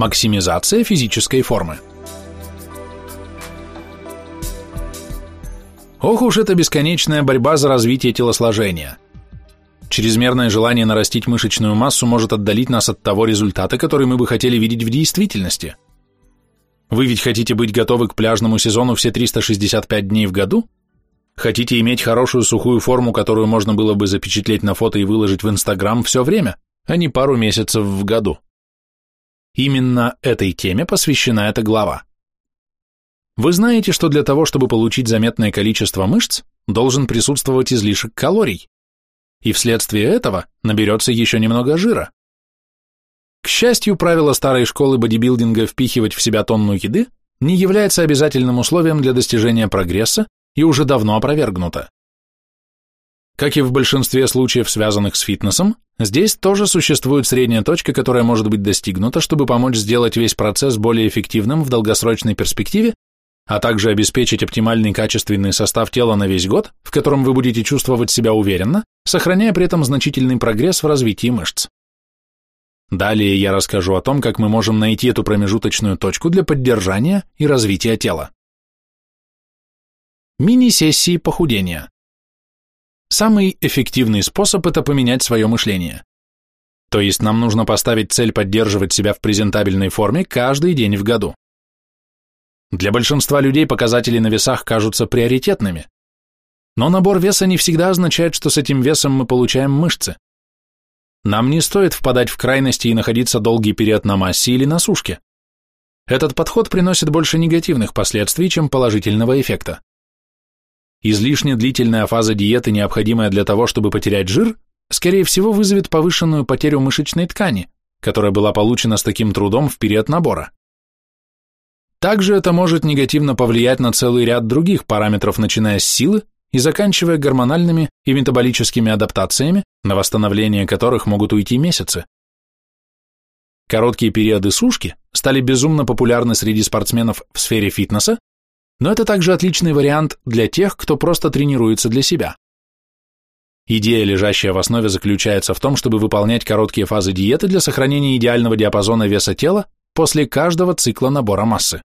Максимизация физической формы. Ох уж эта бесконечная борьба за развитие телосложения. Чрезмерное желание нарастить мышечную массу может отдалить нас от того результата, который мы бы хотели видеть в действительности. Вы ведь хотите быть готовы к пляжному сезону все 365 дней в году? Хотите иметь хорошую сухую форму, которую можно было бы запечатлеть на фото и выложить в Инстаграм все время, а не пару месяцев в году? Именно этой теме посвящена эта глава. Вы знаете, что для того, чтобы получить заметное количество мышц, должен присутствовать излишек калорий, и вследствие этого наберется еще немного жира. К счастью, правило старой школы бодибилдинга впихивать в себя тонну еды не является обязательным условием для достижения прогресса и уже давно опровергнуто. Как и в большинстве случаев, связанных с фитнесом, здесь тоже существует средняя точка, которая может быть достигнута, чтобы помочь сделать весь процесс более эффективным в долгосрочной перспективе, а также обеспечить оптимальный качественный состав тела на весь год, в котором вы будете чувствовать себя уверенно, сохраняя при этом значительный прогресс в развитии мышц. Далее я расскажу о том, как мы можем найти эту промежуточную точку для поддержания и развития тела. Мини-сессии похудения. Самый эффективный способ – это поменять свое мышление. То есть нам нужно поставить цель поддерживать себя в презентабельной форме каждый день в году. Для большинства людей показатели на весах кажутся приоритетными. Но набор веса не всегда означает, что с этим весом мы получаем мышцы. Нам не стоит впадать в крайности и находиться долгий период на массе или на сушке. Этот подход приносит больше негативных последствий, чем положительного эффекта. Излишне длительная фаза диеты, необходимая для того, чтобы потерять жир, скорее всего вызовет повышенную потерю мышечной ткани, которая была получена с таким трудом в период набора. Также это может негативно повлиять на целый ряд других параметров, начиная с силы и заканчивая гормональными и метаболическими адаптациями, на восстановление которых могут уйти месяцы. Короткие периоды сушки стали безумно популярны среди спортсменов в сфере фитнеса но это также отличный вариант для тех, кто просто тренируется для себя. Идея, лежащая в основе, заключается в том, чтобы выполнять короткие фазы диеты для сохранения идеального диапазона веса тела после каждого цикла набора массы.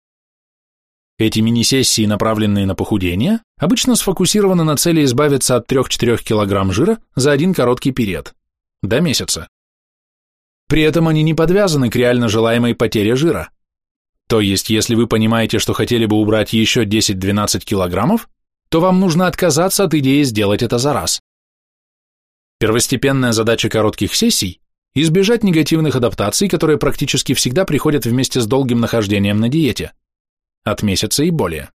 Эти мини-сессии, направленные на похудение, обычно сфокусированы на цели избавиться от 3-4 кг жира за один короткий период, до месяца. При этом они не подвязаны к реально желаемой потере жира. То есть, если вы понимаете, что хотели бы убрать еще 10-12 килограммов, то вам нужно отказаться от идеи сделать это за раз. Первостепенная задача коротких сессий – избежать негативных адаптаций, которые практически всегда приходят вместе с долгим нахождением на диете, от месяца и более.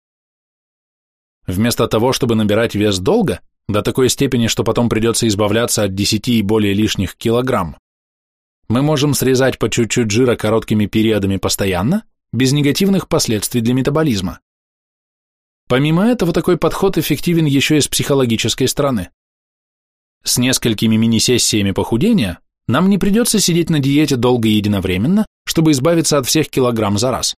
Вместо того, чтобы набирать вес долго, до такой степени, что потом придется избавляться от 10 и более лишних килограмм, мы можем срезать по чуть-чуть жира короткими периодами постоянно без негативных последствий для метаболизма. Помимо этого, такой подход эффективен еще и с психологической стороны. С несколькими мини-сессиями похудения нам не придется сидеть на диете долго и единовременно, чтобы избавиться от всех килограмм за раз.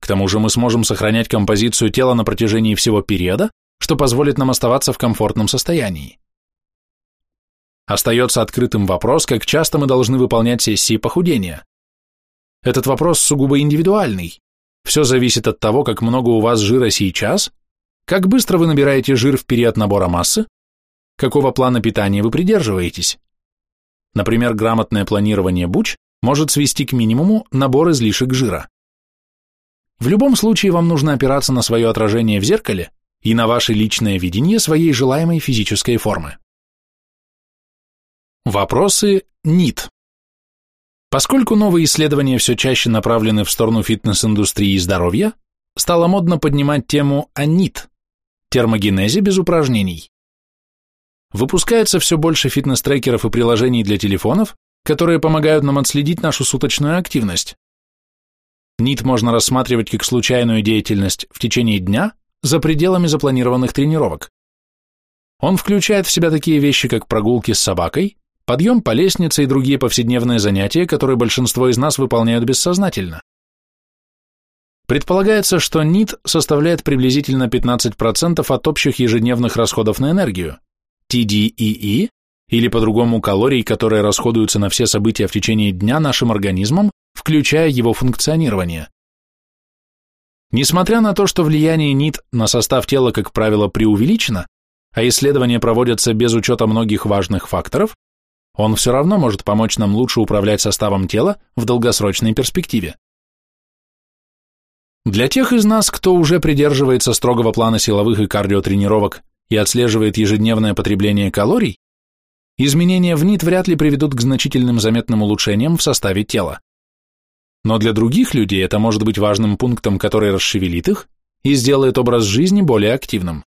К тому же мы сможем сохранять композицию тела на протяжении всего периода, что позволит нам оставаться в комфортном состоянии. Остается открытым вопрос, как часто мы должны выполнять сессии похудения. Этот вопрос сугубо индивидуальный. Все зависит от того, как много у вас жира сейчас, как быстро вы набираете жир в период набора массы, какого плана питания вы придерживаетесь. Например, грамотное планирование буч может свести к минимуму набор излишек жира. В любом случае вам нужно опираться на свое отражение в зеркале и на ваше личное видение своей желаемой физической формы. Вопросы НИТ. Поскольку новые исследования все чаще направлены в сторону фитнес-индустрии и здоровья, стало модно поднимать тему АНИТ – термогенезе без упражнений. Выпускается все больше фитнес-трекеров и приложений для телефонов, которые помогают нам отследить нашу суточную активность. НИТ можно рассматривать как случайную деятельность в течение дня за пределами запланированных тренировок. Он включает в себя такие вещи, как прогулки с собакой, Подъем по лестнице и другие повседневные занятия, которые большинство из нас выполняют бессознательно. Предполагается, что НИТ составляет приблизительно 15% от общих ежедневных расходов на энергию, TDEE, или по-другому калорий, которые расходуются на все события в течение дня нашим организмом включая его функционирование. Несмотря на то, что влияние НИТ на состав тела, как правило, преувеличено, а исследования проводятся без учета многих важных факторов, он все равно может помочь нам лучше управлять составом тела в долгосрочной перспективе. Для тех из нас, кто уже придерживается строгого плана силовых и кардиотренировок и отслеживает ежедневное потребление калорий, изменения в НИТ вряд ли приведут к значительным заметным улучшениям в составе тела. Но для других людей это может быть важным пунктом, который расшевелит их и сделает образ жизни более активным.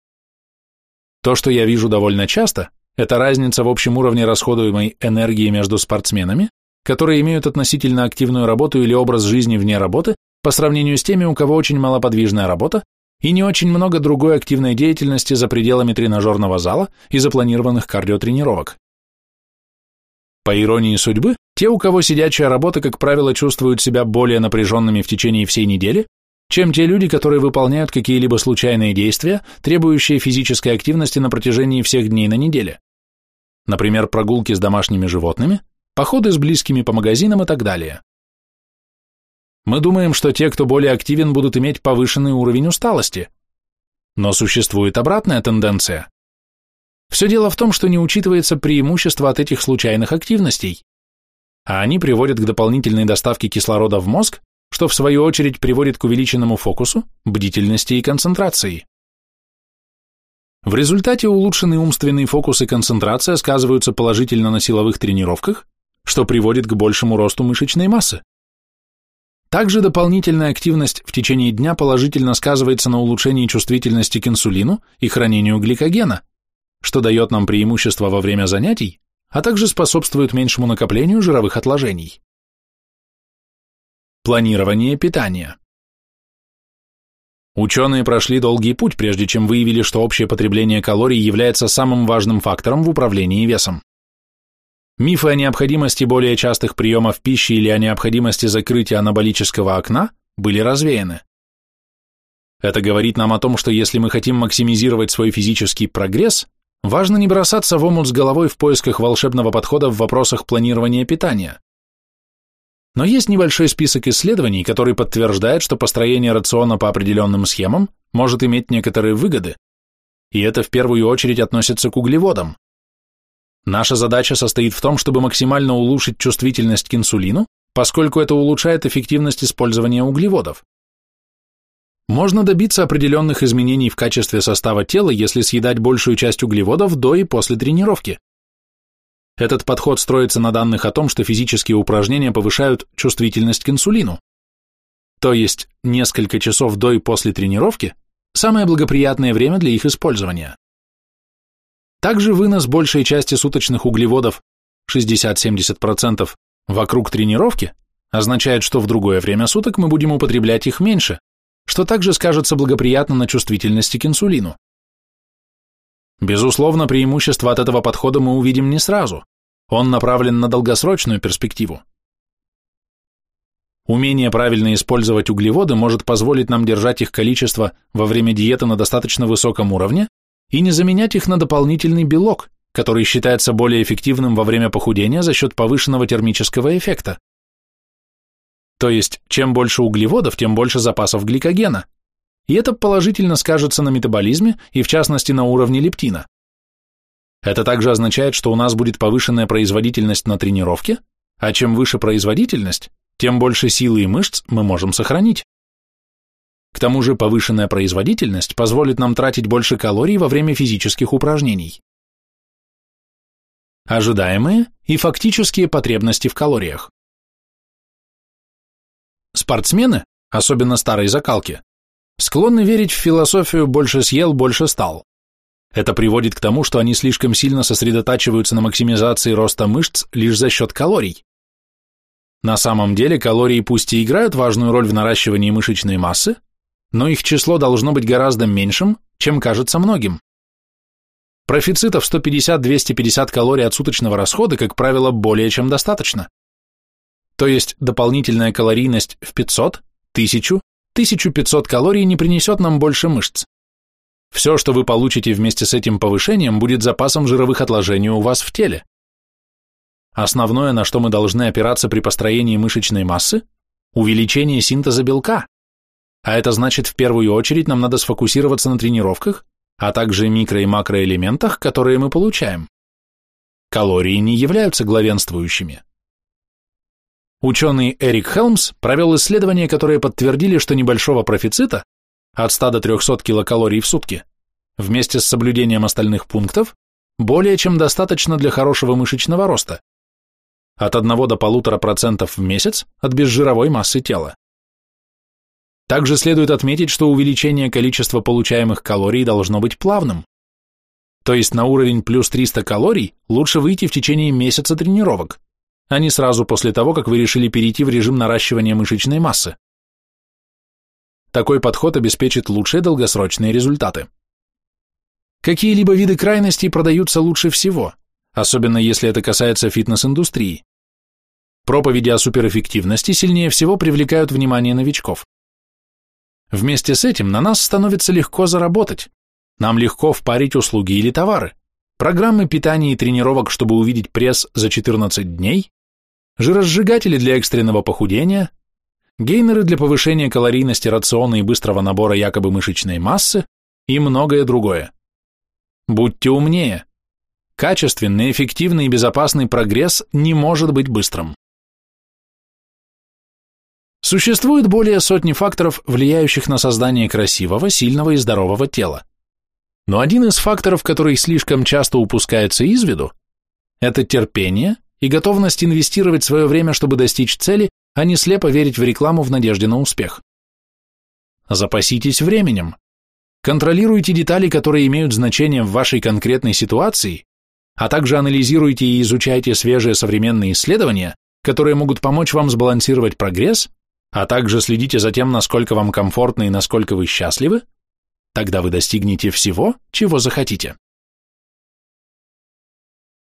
То, что я вижу довольно часто, это разница в общем уровне расходуемой энергии между спортсменами, которые имеют относительно активную работу или образ жизни вне работы, по сравнению с теми, у кого очень малоподвижная работа и не очень много другой активной деятельности за пределами тренажерного зала и запланированных кардиотренировок. По иронии судьбы, те, у кого сидячая работа, как правило, чувствуют себя более напряженными в течение всей недели, чем те люди, которые выполняют какие-либо случайные действия, требующие физической активности на протяжении всех дней на неделе. Например, прогулки с домашними животными, походы с близкими по магазинам и так далее. Мы думаем, что те, кто более активен, будут иметь повышенный уровень усталости. Но существует обратная тенденция. Все дело в том, что не учитывается преимущество от этих случайных активностей, а они приводят к дополнительной доставке кислорода в мозг, что в свою очередь приводит к увеличенному фокусу, бдительности и концентрации. В результате улучшенный умственный фокус и концентрация сказываются положительно на силовых тренировках, что приводит к большему росту мышечной массы. Также дополнительная активность в течение дня положительно сказывается на улучшении чувствительности к инсулину и хранению гликогена, что дает нам преимущество во время занятий, а также способствует меньшему накоплению жировых отложений. Планирование питания. Ученые прошли долгий путь, прежде чем выявили, что общее потребление калорий является самым важным фактором в управлении весом. Мифы о необходимости более частых приемов пищи или о необходимости закрытия анаболического окна были развеяны. Это говорит нам о том, что если мы хотим максимизировать свой физический прогресс, важно не бросаться в омут с головой в поисках волшебного подхода в вопросах планирования питания. Но есть небольшой список исследований, который подтверждает, что построение рациона по определенным схемам может иметь некоторые выгоды, и это в первую очередь относится к углеводам. Наша задача состоит в том, чтобы максимально улучшить чувствительность к инсулину, поскольку это улучшает эффективность использования углеводов. Можно добиться определенных изменений в качестве состава тела, если съедать большую часть углеводов до и после тренировки. Этот подход строится на данных о том, что физические упражнения повышают чувствительность к инсулину. То есть несколько часов до и после тренировки – самое благоприятное время для их использования. Также вынос большей части суточных углеводов 60-70% вокруг тренировки означает, что в другое время суток мы будем употреблять их меньше, что также скажется благоприятно на чувствительности к инсулину. Безусловно, преимущество от этого подхода мы увидим не сразу. Он направлен на долгосрочную перспективу. Умение правильно использовать углеводы может позволить нам держать их количество во время диеты на достаточно высоком уровне и не заменять их на дополнительный белок, который считается более эффективным во время похудения за счет повышенного термического эффекта. То есть, чем больше углеводов, тем больше запасов гликогена, и это положительно скажется на метаболизме и в частности на уровне лептина. Это также означает, что у нас будет повышенная производительность на тренировке, а чем выше производительность, тем больше силы и мышц мы можем сохранить. К тому же повышенная производительность позволит нам тратить больше калорий во время физических упражнений. Ожидаемые и фактические потребности в калориях. Спортсмены, особенно старой закалки, склонны верить в философию «больше съел, больше стал». Это приводит к тому, что они слишком сильно сосредотачиваются на максимизации роста мышц лишь за счет калорий. На самом деле калории пусть и играют важную роль в наращивании мышечной массы, но их число должно быть гораздо меньшим, чем кажется многим. Профицитов 150-250 калорий от суточного расхода, как правило, более чем достаточно. То есть дополнительная калорийность в 500, 1000, 1500 калорий не принесет нам больше мышц. Все, что вы получите вместе с этим повышением, будет запасом жировых отложений у вас в теле. Основное, на что мы должны опираться при построении мышечной массы, увеличение синтеза белка. А это значит, в первую очередь нам надо сфокусироваться на тренировках, а также микро- и макроэлементах, которые мы получаем. Калории не являются главенствующими. Ученый Эрик Хелмс провел исследования, которые подтвердили, что небольшого профицита от 100 до 300 килокалорий в сутки вместе с соблюдением остальных пунктов более чем достаточно для хорошего мышечного роста. От 1 до 1,5% в месяц от безжировой массы тела. Также следует отметить, что увеличение количества получаемых калорий должно быть плавным. То есть на уровень плюс 300 калорий лучше выйти в течение месяца тренировок, а не сразу после того, как вы решили перейти в режим наращивания мышечной массы. Такой подход обеспечит лучшие долгосрочные результаты. Какие-либо виды крайностей продаются лучше всего, особенно если это касается фитнес-индустрии. Проповеди о суперэффективности сильнее всего привлекают внимание новичков. Вместе с этим на нас становится легко заработать. Нам легко впарить услуги или товары. Программы питания и тренировок, чтобы увидеть пресс за 14 дней, жиросжигатели для экстренного похудения, гейнеры для повышения калорийности рациона и быстрого набора якобы мышечной массы и многое другое. Будьте умнее. Качественный, эффективный и безопасный прогресс не может быть быстрым. Существует более сотни факторов, влияющих на создание красивого, сильного и здорового тела. Но один из факторов, который слишком часто упускается из виду, это терпение и готовность инвестировать свое время, чтобы достичь цели, а не слепо верить в рекламу в надежде на успех. Запаситесь временем. Контролируйте детали, которые имеют значение в вашей конкретной ситуации, а также анализируйте и изучайте свежие современные исследования, которые могут помочь вам сбалансировать прогресс, а также следите за тем, насколько вам комфортно и насколько вы счастливы, тогда вы достигнете всего, чего захотите.